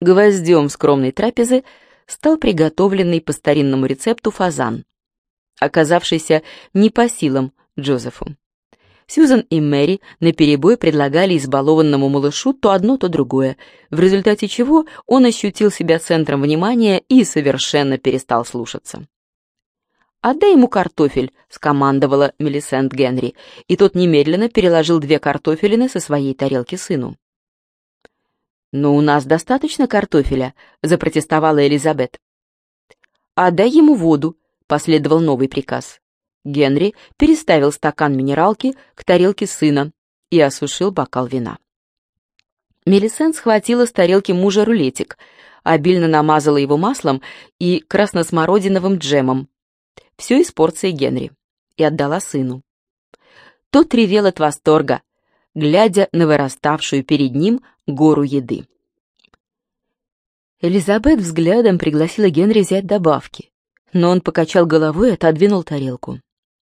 гвоздем скромной трапезы стал приготовленный по старинному рецепту фазан, оказавшийся не по силам Джозефу. Сьюзан и Мэри наперебой предлагали избалованному малышу то одно, то другое, в результате чего он ощутил себя центром внимания и совершенно перестал слушаться. «Отдай ему картофель», — скомандовала Мелисент Генри, и тот немедленно переложил две картофелины со своей тарелки сыну. «Но у нас достаточно картофеля», — запротестовала Элизабет. «Отдай ему воду», — последовал новый приказ. Генри переставил стакан минералки к тарелке сына и осушил бокал вина. Мелисент схватила с тарелки мужа рулетик, обильно намазала его маслом и красносмородиновым джемом. Все из порции Генри. И отдала сыну. Тот ревел от восторга, глядя на выраставшую перед ним гору еды. Элизабет взглядом пригласила Генри взять добавки, но он покачал головой и отодвинул тарелку.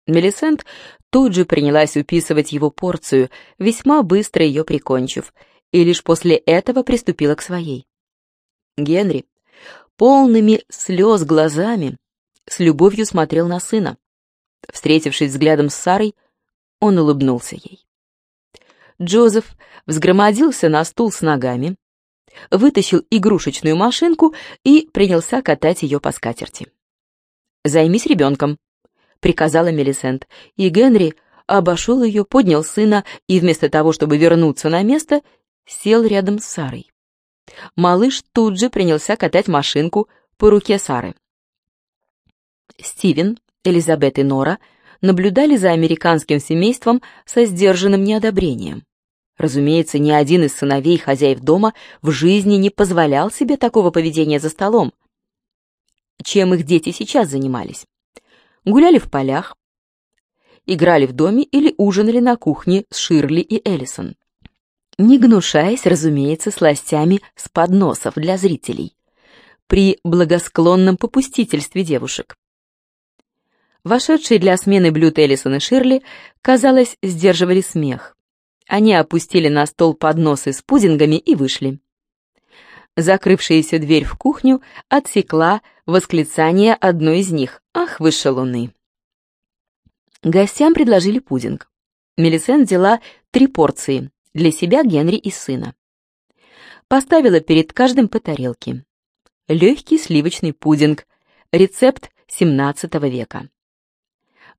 Мелисент тут же принялась уписывать его порцию, весьма быстро ее прикончив, и лишь после этого приступила к своей. Генри, полными слез глазами, с любовью смотрел на сына. Встретившись взглядом с Сарой, он улыбнулся ей. Джозеф взгромодился на стул с ногами, вытащил игрушечную машинку и принялся катать ее по скатерти. «Займись ребенком», приказала Мелисент, и Генри обошел ее, поднял сына и вместо того, чтобы вернуться на место, сел рядом с Сарой. Малыш тут же принялся катать машинку по руке Сары. Стивен, Элизабет и Нора наблюдали за американским семейством со сдержанным неодобрением. Разумеется, ни один из сыновей хозяев дома в жизни не позволял себе такого поведения за столом. Чем их дети сейчас занимались? гуляли в полях, играли в доме или ужинали на кухне с Ширли и Эллисон. Не гнушаясь, разумеется, сластями с подносов для зрителей, при благосклонном попустительстве девушек. Вошедшие для смены блюд Эллисон и Ширли, казалось, сдерживали смех. Они опустили на стол подносы с пудингами и вышли. Закрывшаяся дверь в кухню отсекла восклицание одной из них «Ах, выше луны!». Гостям предложили пудинг. Мелисен взяла три порции для себя, Генри и сына. Поставила перед каждым по тарелке. Легкий сливочный пудинг, рецепт XVII века.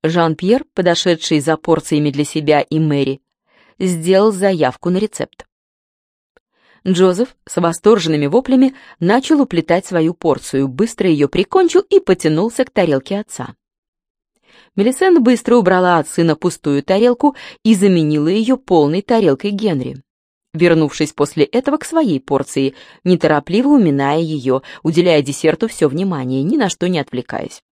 Жан-Пьер, подошедший за порциями для себя и Мэри, сделал заявку на рецепт. Джозеф с восторженными воплями начал уплетать свою порцию, быстро ее прикончил и потянулся к тарелке отца. Мелисент быстро убрала от сына пустую тарелку и заменила ее полной тарелкой Генри. Вернувшись после этого к своей порции, неторопливо уминая ее, уделяя десерту все внимание, ни на что не отвлекаясь.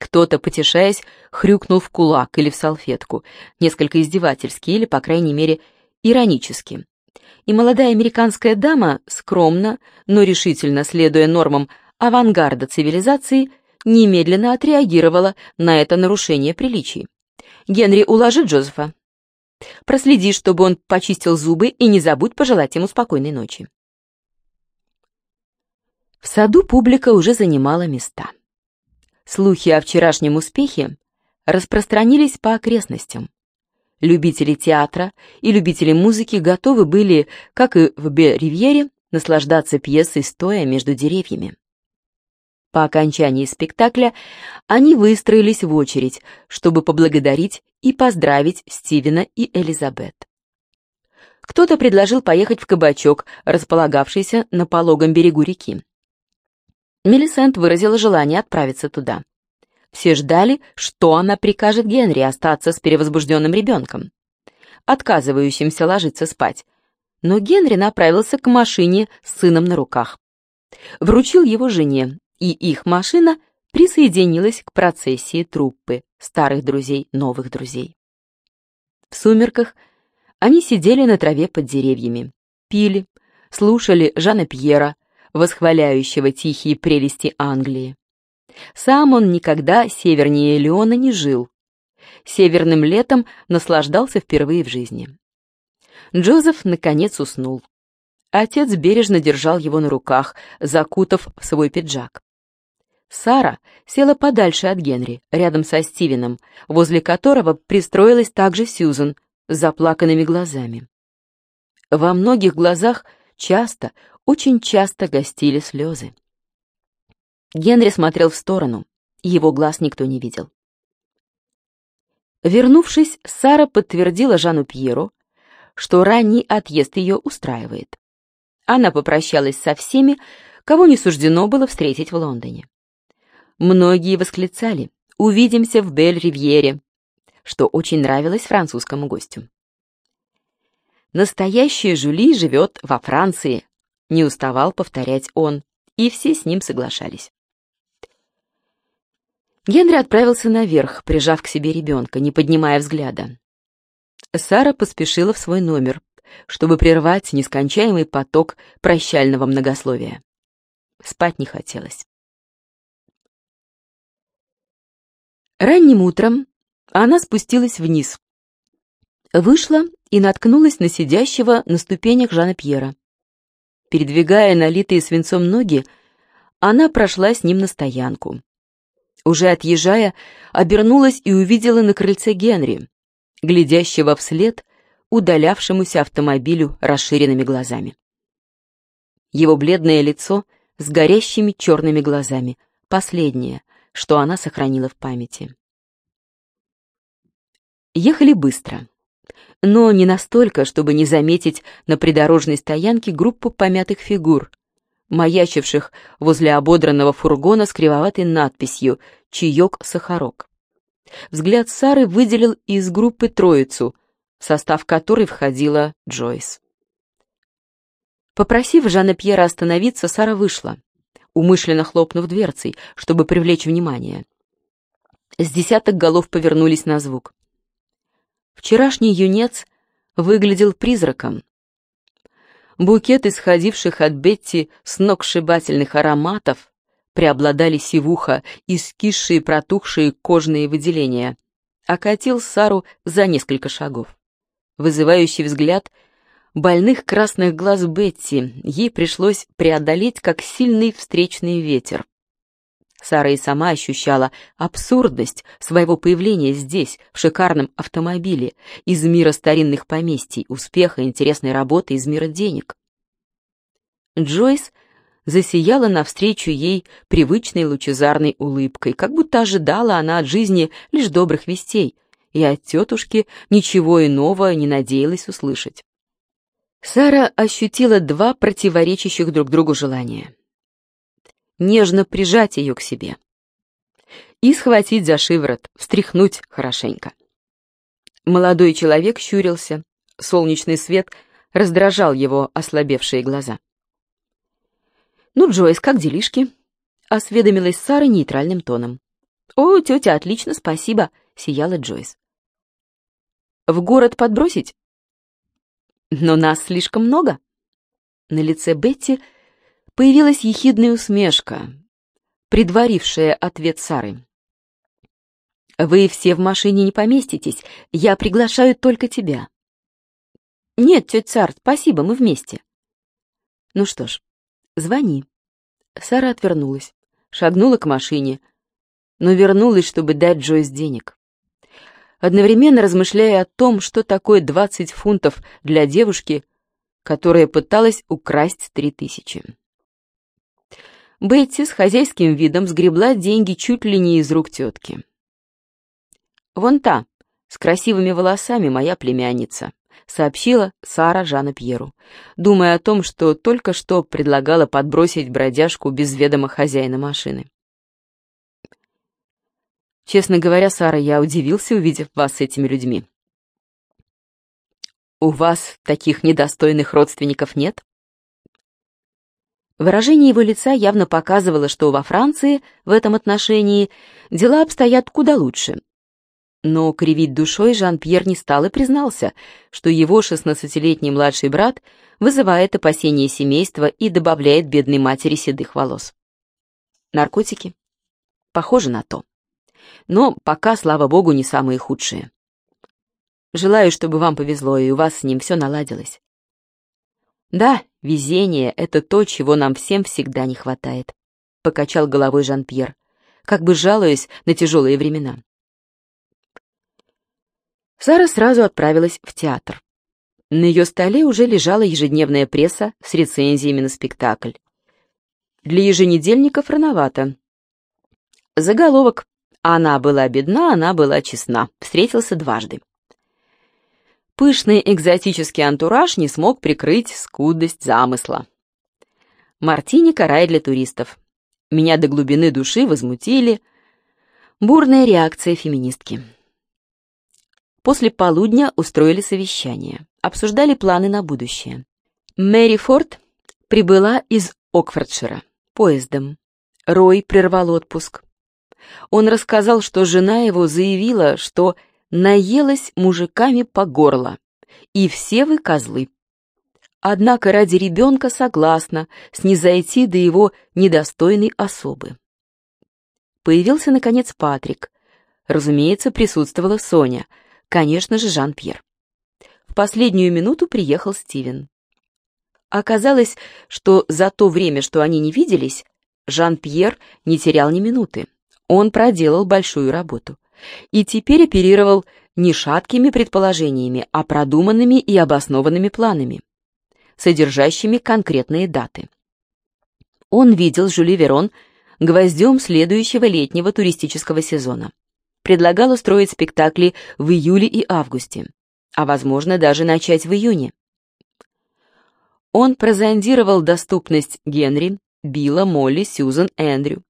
Кто-то, потешаясь, хрюкнул в кулак или в салфетку, несколько издевательски или, по крайней мере, иронически и молодая американская дама, скромно, но решительно следуя нормам авангарда цивилизации, немедленно отреагировала на это нарушение приличий. «Генри, уложи Джозефа. Проследи, чтобы он почистил зубы, и не забудь пожелать ему спокойной ночи». В саду публика уже занимала места. Слухи о вчерашнем успехе распространились по окрестностям. Любители театра и любители музыки готовы были, как и в Бе-Ривьере, наслаждаться пьесой стоя между деревьями. По окончании спектакля они выстроились в очередь, чтобы поблагодарить и поздравить Стивена и Элизабет. Кто-то предложил поехать в кабачок, располагавшийся на пологом берегу реки. Мелисент выразила желание отправиться туда. Все ждали, что она прикажет Генри остаться с перевозбужденным ребенком, отказывающимся ложиться спать. Но Генри направился к машине с сыном на руках. Вручил его жене, и их машина присоединилась к процессии труппы старых друзей, новых друзей. В сумерках они сидели на траве под деревьями, пили, слушали Жана Пьера, восхваляющего тихие прелести Англии. Сам он никогда севернее Леона не жил. Северным летом наслаждался впервые в жизни. Джозеф, наконец, уснул. Отец бережно держал его на руках, закутав в свой пиджак. Сара села подальше от Генри, рядом со Стивеном, возле которого пристроилась также Сьюзен с заплаканными глазами. Во многих глазах часто, очень часто гостили слезы. Генри смотрел в сторону, его глаз никто не видел. Вернувшись, Сара подтвердила Жану Пьеру, что ранний отъезд ее устраивает. Она попрощалась со всеми, кого не суждено было встретить в Лондоне. Многие восклицали «Увидимся в Бель-Ривьере», что очень нравилось французскому гостю. Настоящая Жюли живет во Франции, не уставал повторять он, и все с ним соглашались. Генри отправился наверх, прижав к себе ребенка, не поднимая взгляда. Сара поспешила в свой номер, чтобы прервать нескончаемый поток прощального многословия. Спать не хотелось. Ранним утром она спустилась вниз, вышла и наткнулась на сидящего на ступенях Жана Пьера. Передвигая налитые свинцом ноги, она прошла с ним на стоянку. Уже отъезжая, обернулась и увидела на крыльце Генри, глядящего вслед удалявшемуся автомобилю расширенными глазами. Его бледное лицо с горящими черными глазами, последнее, что она сохранила в памяти. Ехали быстро, но не настолько, чтобы не заметить на придорожной стоянке группу помятых фигур, маячивших возле ободранного фургона с кривоватой надписью «Чаек-сахарок». Взгляд Сары выделил из группы троицу, в состав которой входила Джойс. Попросив Жанна Пьера остановиться, Сара вышла, умышленно хлопнув дверцей, чтобы привлечь внимание. С десяток голов повернулись на звук. Вчерашний юнец выглядел призраком, Букет исходивших от Бетти сногсшибательных ароматов преобладали сивуха и скисшие протухшие кожные выделения, окатил Сару за несколько шагов. Вызывающий взгляд больных красных глаз Бетти ей пришлось преодолеть как сильный встречный ветер. Сара и сама ощущала абсурдность своего появления здесь, в шикарном автомобиле, из мира старинных поместий, успеха, интересной работы, из мира денег. Джойс засияла навстречу ей привычной лучезарной улыбкой, как будто ожидала она от жизни лишь добрых вестей, и от тетушки ничего иного не надеялась услышать. Сара ощутила два противоречащих друг другу желания нежно прижать ее к себе и схватить за шиворот, встряхнуть хорошенько. Молодой человек щурился, солнечный свет раздражал его ослабевшие глаза. «Ну, Джойс, как делишки?» — осведомилась Сара нейтральным тоном. «О, тетя, отлично, спасибо», — сияла Джойс. «В город подбросить?» «Но нас слишком много». На лице Бетти появилась ехидная усмешка, предварившая ответ Сары. «Вы все в машине не поместитесь, я приглашаю только тебя». «Нет, тетя Сар, спасибо, мы вместе». «Ну что ж, звони». Сара отвернулась, шагнула к машине, но вернулась, чтобы дать Джойс денег. Одновременно размышляя о том, что такое 20 фунтов для девушки, которая пыталась украсть три тысячи. Бетти с хозяйским видом сгребла деньги чуть ли не из рук тетки. «Вон та, с красивыми волосами, моя племянница», — сообщила Сара Жана Пьеру, думая о том, что только что предлагала подбросить бродяжку без ведома хозяина машины. «Честно говоря, Сара, я удивился, увидев вас с этими людьми». «У вас таких недостойных родственников нет?» Выражение его лица явно показывало, что во Франции в этом отношении дела обстоят куда лучше. Но кривить душой Жан-Пьер не стал и признался, что его шестнадцатилетний младший брат вызывает опасения семейства и добавляет бедной матери седых волос. Наркотики? Похоже на то. Но пока, слава богу, не самые худшие. Желаю, чтобы вам повезло, и у вас с ним все наладилось. Да, везение — это то, чего нам всем всегда не хватает, — покачал головой Жан-Пьер, как бы жалуясь на тяжелые времена. Сара сразу отправилась в театр. На ее столе уже лежала ежедневная пресса с рецензиями на спектакль. Для еженедельников рановато. Заголовок «Она была бедна, она была честна» встретился дважды. Пышный экзотический антураж не смог прикрыть скудость замысла. Мартини рай для туристов. Меня до глубины души возмутили. Бурная реакция феминистки. После полудня устроили совещание. Обсуждали планы на будущее. Мэри Форд прибыла из Окфордшира поездом. Рой прервал отпуск. Он рассказал, что жена его заявила, что наелась мужиками по горло, и все вы козлы. Однако ради ребенка согласна снизойти до его недостойной особы. Появился, наконец, Патрик. Разумеется, присутствовала Соня, конечно же, Жан-Пьер. В последнюю минуту приехал Стивен. Оказалось, что за то время, что они не виделись, Жан-Пьер не терял ни минуты. Он проделал большую работу. И теперь оперировал не шаткими предположениями, а продуманными и обоснованными планами, содержащими конкретные даты. Он видел Жюли Верон гвоздем следующего летнего туристического сезона. Предлагал устроить спектакли в июле и августе, а возможно даже начать в июне. Он прозондировал доступность Генри, Билла, Молли, Сьюзан, Эндрю.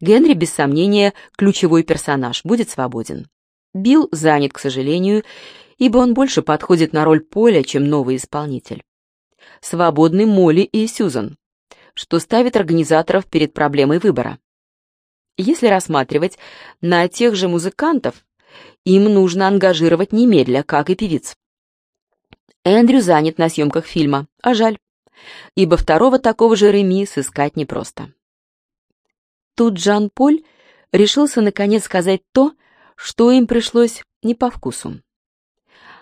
Генри, без сомнения, ключевой персонаж, будет свободен. Билл занят, к сожалению, ибо он больше подходит на роль Поля, чем новый исполнитель. Свободны Молли и Сьюзан, что ставит организаторов перед проблемой выбора. Если рассматривать на тех же музыкантов, им нужно ангажировать немедля, как и певиц. Эндрю занят на съемках фильма, а жаль, ибо второго такого же Реми сыскать непросто. Тут Жан-Поль решился наконец сказать то, что им пришлось не по вкусу.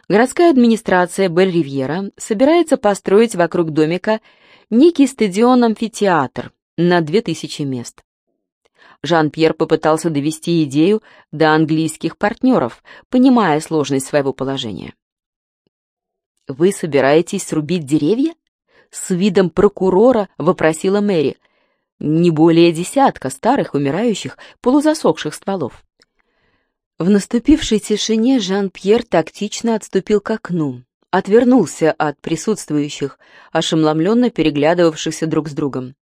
Городская администрация Бель-Ривьера собирается построить вокруг домика некий стадион-амфитеатр на 2000 мест. Жан-Пьер попытался довести идею до английских партнеров, понимая сложность своего положения. «Вы собираетесь срубить деревья?» С видом прокурора вопросила Мэри. «Не более десятка старых, умирающих, полузасохших стволов». В наступившей тишине Жан-Пьер тактично отступил к окну, отвернулся от присутствующих, ошеломленно переглядывавшихся друг с другом.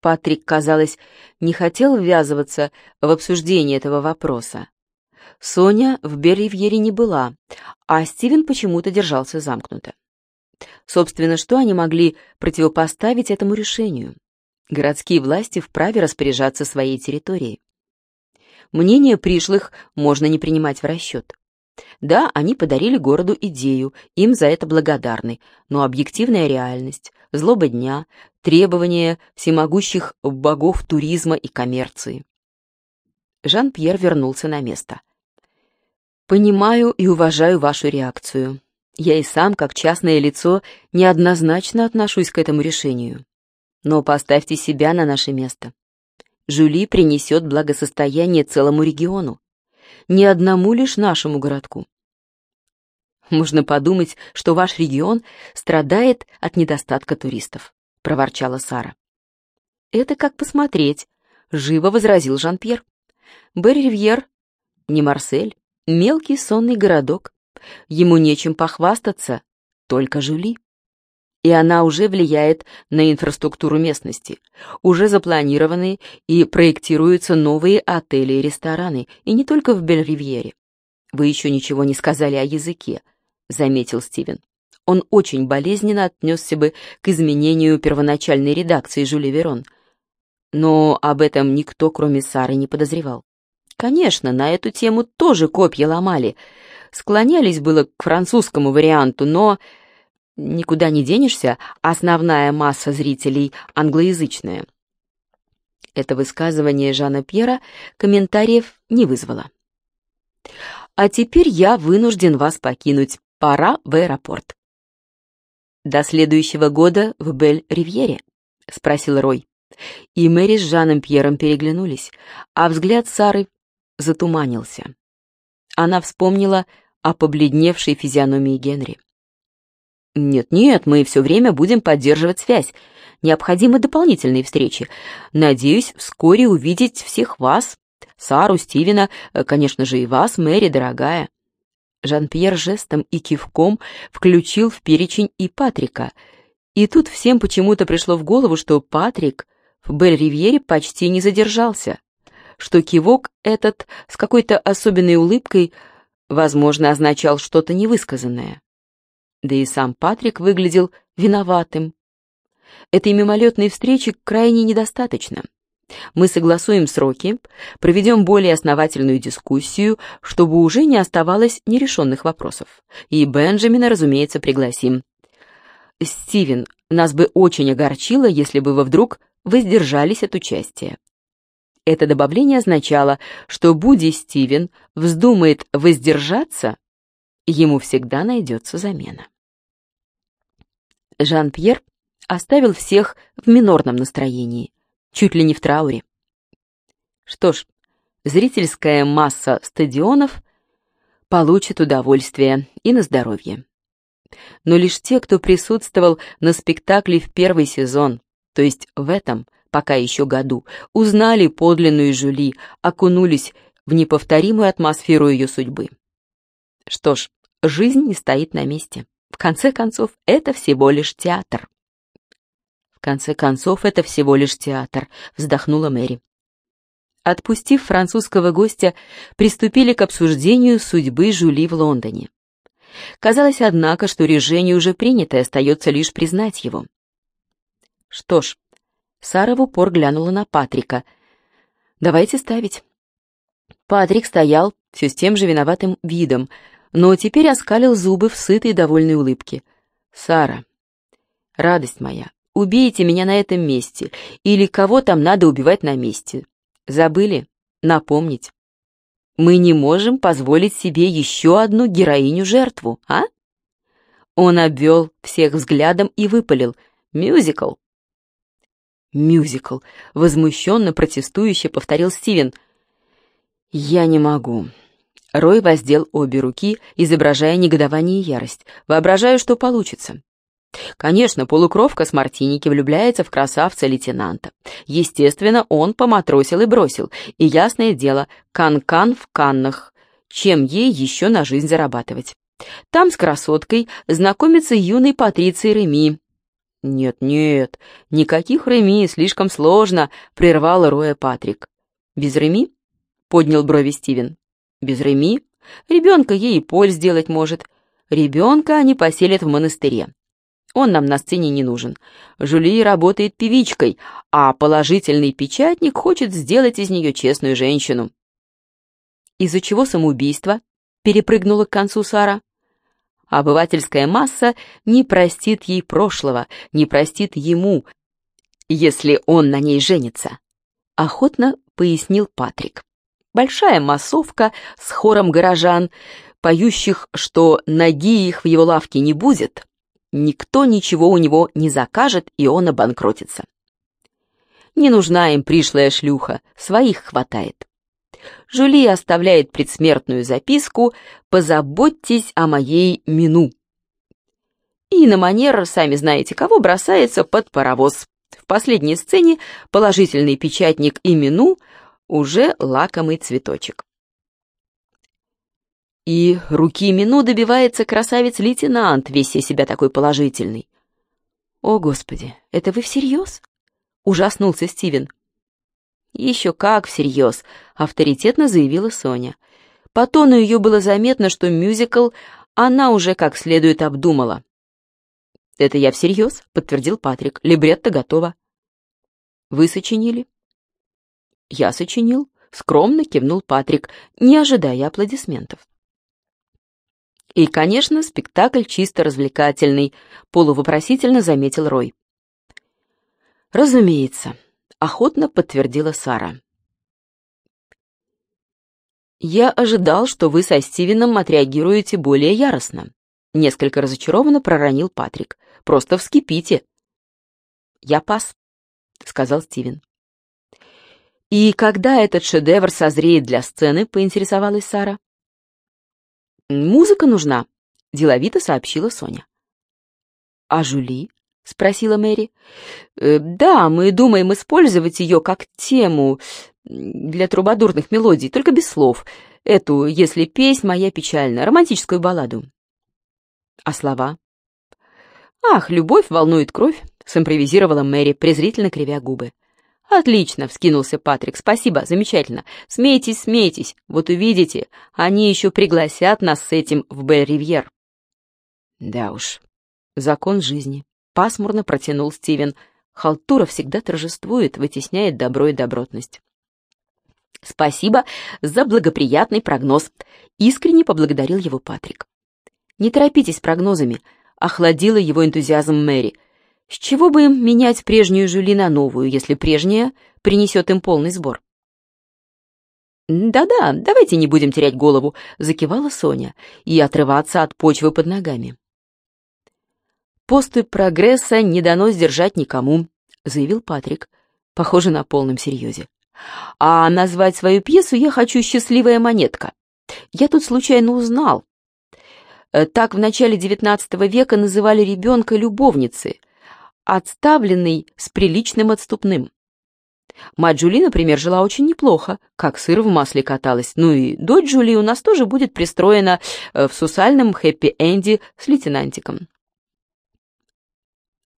Патрик, казалось, не хотел ввязываться в обсуждение этого вопроса. Соня в Берривьере не была, а Стивен почему-то держался замкнуто. Собственно, что они могли противопоставить этому решению? Городские власти вправе распоряжаться своей территорией. Мнение пришлых можно не принимать в расчет. Да, они подарили городу идею, им за это благодарны, но объективная реальность, злоба дня, требования всемогущих богов туризма и коммерции. Жан-Пьер вернулся на место. «Понимаю и уважаю вашу реакцию. Я и сам, как частное лицо, неоднозначно отношусь к этому решению. Но поставьте себя на наше место. Жюли принесет благосостояние целому региону, не одному лишь нашему городку. Можно подумать, что ваш регион страдает от недостатка туристов, проворчала Сара. Это как посмотреть, живо возразил Жан-Пьер. Берривьер, не Марсель, Мелкий сонный городок. Ему нечем похвастаться, только Жюли. И она уже влияет на инфраструктуру местности. Уже запланированы и проектируются новые отели и рестораны, и не только в Бель-Ривьере. «Вы еще ничего не сказали о языке», — заметил Стивен. Он очень болезненно отнесся бы к изменению первоначальной редакции Жюли Верон. Но об этом никто, кроме Сары, не подозревал. Конечно, на эту тему тоже копья ломали. Склонялись было к французскому варианту, но никуда не денешься, основная масса зрителей англоязычная. Это высказывание Жана Пьера комментариев не вызвало. «А теперь я вынужден вас покинуть. Пора в аэропорт». «До следующего года в Бель-Ривьере?» — спросил Рой. И Мэри с Жаном Пьером переглянулись, а взгляд Сары затуманился. Она вспомнила о побледневшей физиономии Генри. «Нет-нет, мы все время будем поддерживать связь. Необходимы дополнительные встречи. Надеюсь, вскоре увидеть всех вас. Сару, Стивена, э, конечно же, и вас, Мэри, дорогая». Жан-Пьер жестом и кивком включил в перечень и Патрика. И тут всем почему-то пришло в голову, что Патрик в Бель-Ривьере почти не задержался, что кивок этот с какой-то особенной улыбкой, возможно, означал что-то невысказанное. Да и сам Патрик выглядел виноватым. Этой мимолетной встречи крайне недостаточно. Мы согласуем сроки, проведем более основательную дискуссию, чтобы уже не оставалось нерешенных вопросов. И Бенджамина, разумеется, пригласим. Стивен, нас бы очень огорчило, если бы вы вдруг воздержались от участия. Это добавление означало, что Буди Стивен вздумает воздержаться, ему всегда найдется замена. Жан-Пьер оставил всех в минорном настроении, чуть ли не в трауре. Что ж, зрительская масса стадионов получит удовольствие и на здоровье. Но лишь те, кто присутствовал на спектакле в первый сезон, то есть в этом, пока еще году, узнали подлинную Жюли, окунулись в неповторимую атмосферу ее судьбы. Что ж, жизнь не стоит на месте. В конце концов, это всего лишь театр. В конце концов, это всего лишь театр, вздохнула Мэри. Отпустив французского гостя, приступили к обсуждению судьбы Жюли в Лондоне. Казалось, однако, что решение уже принято, и остается лишь признать его. Что ж, Сара в упор глянула на Патрика. «Давайте ставить». Патрик стоял все с тем же виноватым видом, но теперь оскалил зубы в сытой довольной улыбке. «Сара, радость моя, убейте меня на этом месте, или кого там надо убивать на месте. Забыли? Напомнить. Мы не можем позволить себе еще одну героиню-жертву, а?» Он обвел всех взглядом и выпалил. «Мюзикл!» «Мюзикл!» — возмущенно протестующе повторил Стивен. «Я не могу». Рой воздел обе руки, изображая негодование и ярость. «Воображаю, что получится». Конечно, полукровка с Мартиники влюбляется в красавца-лейтенанта. Естественно, он поматросил и бросил. И ясное дело, кан-кан в каннах. Чем ей еще на жизнь зарабатывать? Там с красоткой знакомится юный Патриций Реми, «Нет-нет, никаких Реми, слишком сложно», — прервал Роя Патрик. «Без Реми?» — поднял брови Стивен. «Без Реми? Ребенка ей и поль сделать может. Ребенка они поселят в монастыре. Он нам на сцене не нужен. Жюли работает певичкой, а положительный печатник хочет сделать из нее честную женщину». «Из-за чего самоубийство?» — перепрыгнула к концу Сара. Обывательская масса не простит ей прошлого, не простит ему, если он на ней женится. Охотно пояснил Патрик. Большая массовка с хором горожан, поющих, что ноги их в его лавке не будет, никто ничего у него не закажет, и он обанкротится. Не нужна им пришлая шлюха, своих хватает. Жюли оставляет предсмертную записку «Позаботьтесь о моей мину». И на манер, сами знаете кого, бросается под паровоз. В последней сцене положительный печатник и мину уже лакомый цветочек. И руки Мину добивается красавец-лейтенант, весь из себя такой положительный. «О, Господи, это вы всерьез?» — ужаснулся Стивен. «Еще как всерьез», — авторитетно заявила Соня. По тону ее было заметно, что мюзикл она уже как следует обдумала. «Это я всерьез», — подтвердил Патрик. «Либретто готово». «Вы сочинили?» «Я сочинил», — скромно кивнул Патрик, не ожидая аплодисментов. И, конечно, спектакль чисто развлекательный, полувопросительно заметил Рой. Разумеется, охотно подтвердила Сара. «Я ожидал, что вы со Стивеном отреагируете более яростно», — несколько разочарованно проронил Патрик. просто вскипите. «Я пас», — сказал Стивен. «И когда этот шедевр созреет для сцены?» — поинтересовалась Сара. «Музыка нужна», — деловито сообщила Соня. «А Жули?» — спросила Мэри. «Э, «Да, мы думаем использовать ее как тему для трубадурных мелодий, только без слов. Эту «Если песнь моя печальна», романтическую балладу». «А слова?» «Ах, любовь волнует кровь», — симпровизировала Мэри, презрительно кривя губы. «Отлично!» — вскинулся Патрик. «Спасибо, замечательно. Смейтесь, смейтесь. Вот увидите, они еще пригласят нас с этим в Бель-Ривьер». «Да уж, закон жизни», — пасмурно протянул Стивен. «Халтура всегда торжествует, вытесняет добро и добротность». «Спасибо за благоприятный прогноз», — искренне поблагодарил его Патрик. «Не торопитесь прогнозами», — охладила его энтузиазм Мэри — с чего бы им менять прежнюю Жюли на новую, если прежняя принесет им полный сбор? «Да-да, давайте не будем терять голову», — закивала Соня, «и отрываться от почвы под ногами». «Поступь прогресса не дано сдержать никому», — заявил Патрик, похоже на полном серьезе. «А назвать свою пьесу я хочу «Счастливая монетка». Я тут случайно узнал. Так в начале XIX века называли ребенка любовницей, отставленный с приличным отступным. Мать Джули, например, жила очень неплохо, как сыр в масле каталась. Ну и дочь Джули у нас тоже будет пристроена э, в сусальном хэппи-энди с лейтенантиком.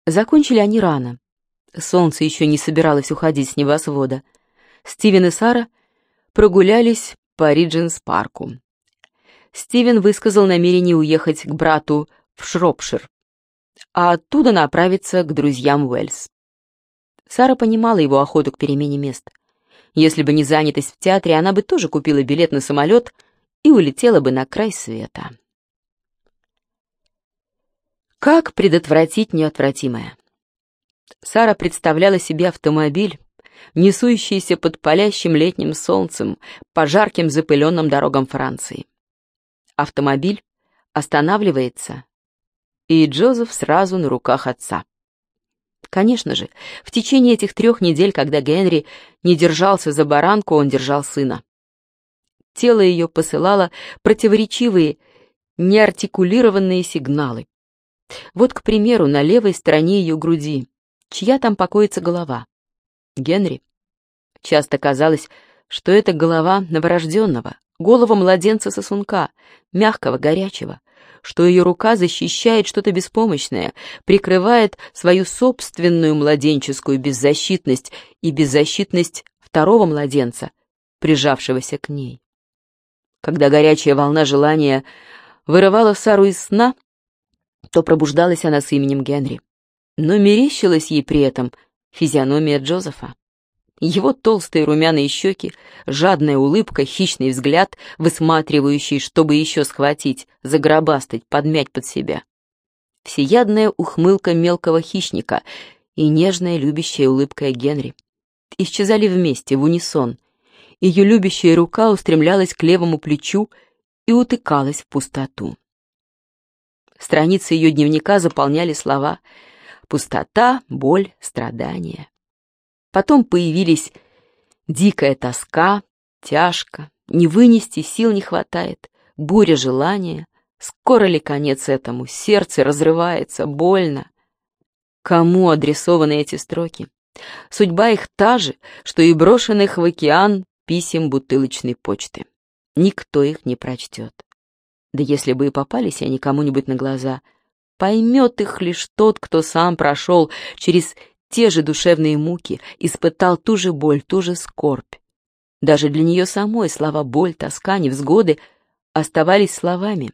Закончили они рано. Солнце еще не собиралось уходить с небосвода. Стивен и Сара прогулялись по Ридженс-парку. Стивен высказал намерение уехать к брату в Шропшир а оттуда направиться к друзьям Уэльс. Сара понимала его охоту к перемене мест. Если бы не занятость в театре, она бы тоже купила билет на самолет и улетела бы на край света. Как предотвратить неотвратимое? Сара представляла себе автомобиль, несущийся под палящим летним солнцем по жарким запыленным дорогам Франции. Автомобиль останавливается и Джозеф сразу на руках отца. Конечно же, в течение этих трех недель, когда Генри не держался за баранку, он держал сына. Тело ее посылало противоречивые, неартикулированные сигналы. Вот, к примеру, на левой стороне ее груди, чья там покоится голова? Генри. Часто казалось, что это голова новорожденного, голова младенца-сосунка, мягкого, горячего, что ее рука защищает что-то беспомощное, прикрывает свою собственную младенческую беззащитность и беззащитность второго младенца, прижавшегося к ней. Когда горячая волна желания вырывала Сару из сна, то пробуждалась она с именем Генри. Но мерещилась ей при этом физиономия Джозефа. Его толстые румяные щеки, жадная улыбка, хищный взгляд, высматривающий, чтобы еще схватить, загробастать, подмять под себя. Всеядная ухмылка мелкого хищника и нежная любящая улыбка Генри. Исчезали вместе, в унисон. Ее любящая рука устремлялась к левому плечу и утыкалась в пустоту. Страницы ее дневника заполняли слова «пустота», «боль», «страдания». Потом появились дикая тоска, тяжко, не вынести сил не хватает, буря желания. Скоро ли конец этому? Сердце разрывается, больно. Кому адресованы эти строки? Судьба их та же, что и брошенных в океан писем бутылочной почты. Никто их не прочтет. Да если бы и попались они кому-нибудь на глаза, поймет их лишь тот, кто сам прошел через те же душевные муки, испытал ту же боль, ту же скорбь. Даже для нее самой слова боль, тоска, невзгоды оставались словами.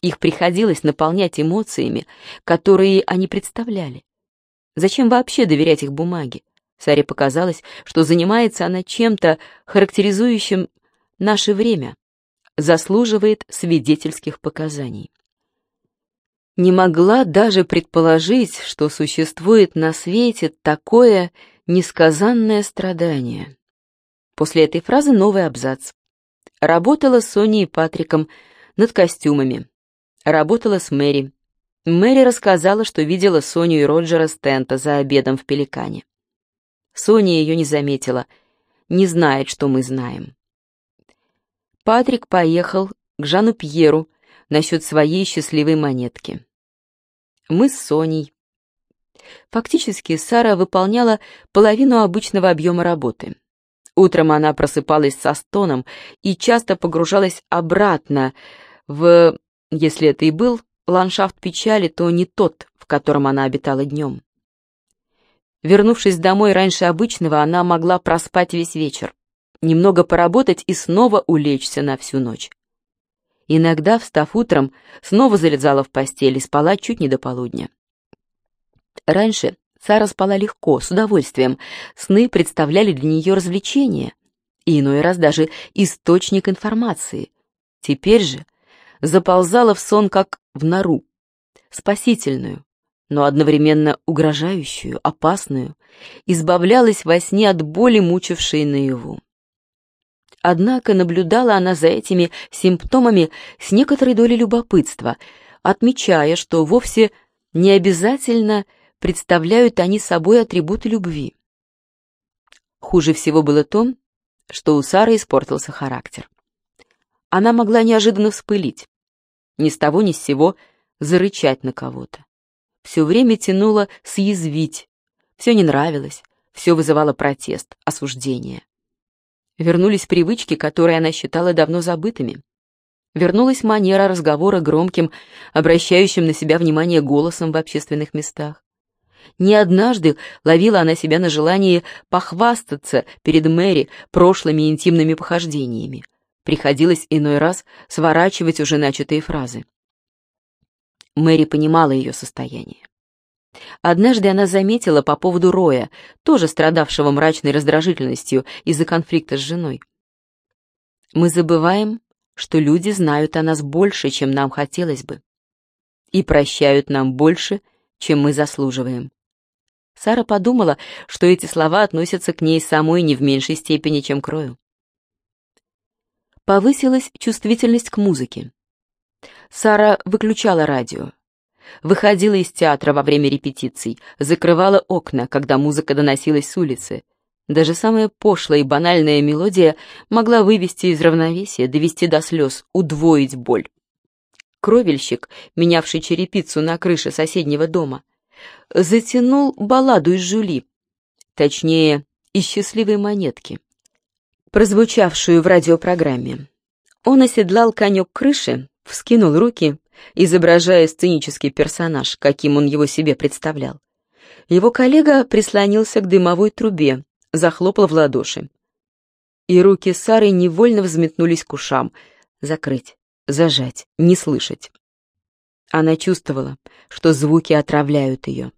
Их приходилось наполнять эмоциями, которые они представляли. Зачем вообще доверять их бумаге? Саре показалось, что занимается она чем-то, характеризующим наше время, заслуживает свидетельских показаний не могла даже предположить, что существует на свете такое несказанное страдание. После этой фразы новый абзац. Работала с Соней и Патриком над костюмами. Работала с Мэри. Мэри рассказала, что видела Соню и Роджера Стента за обедом в Пеликане. Соня ее не заметила, не знает, что мы знаем. Патрик поехал к Жану Пьеру насчет своей счастливой монетки. Мы с Соней. Фактически Сара выполняла половину обычного объема работы. Утром она просыпалась со стоном и часто погружалась обратно в, если это и был ландшафт печали, то не тот, в котором она обитала днем. Вернувшись домой раньше обычного, она могла проспать весь вечер, немного поработать и снова улечься на всю ночь. Иногда, встав утром, снова залезала в постель и спала чуть не до полудня. Раньше Сара спала легко, с удовольствием. Сны представляли для нее развлечение и иной раз даже источник информации. Теперь же заползала в сон как в нору, спасительную, но одновременно угрожающую, опасную, избавлялась во сне от боли, мучившей наяву. Однако наблюдала она за этими симптомами с некоторой долей любопытства, отмечая, что вовсе не обязательно представляют они собой атрибуты любви. Хуже всего было то, что у Сары испортился характер. Она могла неожиданно вспылить, ни с того ни с сего зарычать на кого-то. Все время тянуло съязвить, все не нравилось, все вызывало протест, осуждение. Вернулись привычки, которые она считала давно забытыми. Вернулась манера разговора громким, обращающим на себя внимание голосом в общественных местах. Не однажды ловила она себя на желании похвастаться перед Мэри прошлыми интимными похождениями. Приходилось иной раз сворачивать уже начатые фразы. Мэри понимала ее состояние. Однажды она заметила по поводу Роя, тоже страдавшего мрачной раздражительностью из-за конфликта с женой. «Мы забываем, что люди знают о нас больше, чем нам хотелось бы, и прощают нам больше, чем мы заслуживаем». Сара подумала, что эти слова относятся к ней самой не в меньшей степени, чем к Рою повысилась чувствительность к музыке. Сара выключала радио. Выходила из театра во время репетиций, закрывала окна, когда музыка доносилась с улицы. Даже самая пошлая и банальная мелодия могла вывести из равновесия, довести до слез, удвоить боль. Кровельщик, менявший черепицу на крыше соседнего дома, затянул балладу из жули, точнее, из счастливой монетки прозвучавшую в радиопрограмме. Он оседлал конек крыши, вскинул руки, изображая сценический персонаж, каким он его себе представлял. Его коллега прислонился к дымовой трубе, захлопал в ладоши. И руки Сары невольно взметнулись к ушам. Закрыть, зажать, не слышать. Она чувствовала, что звуки отравляют ее.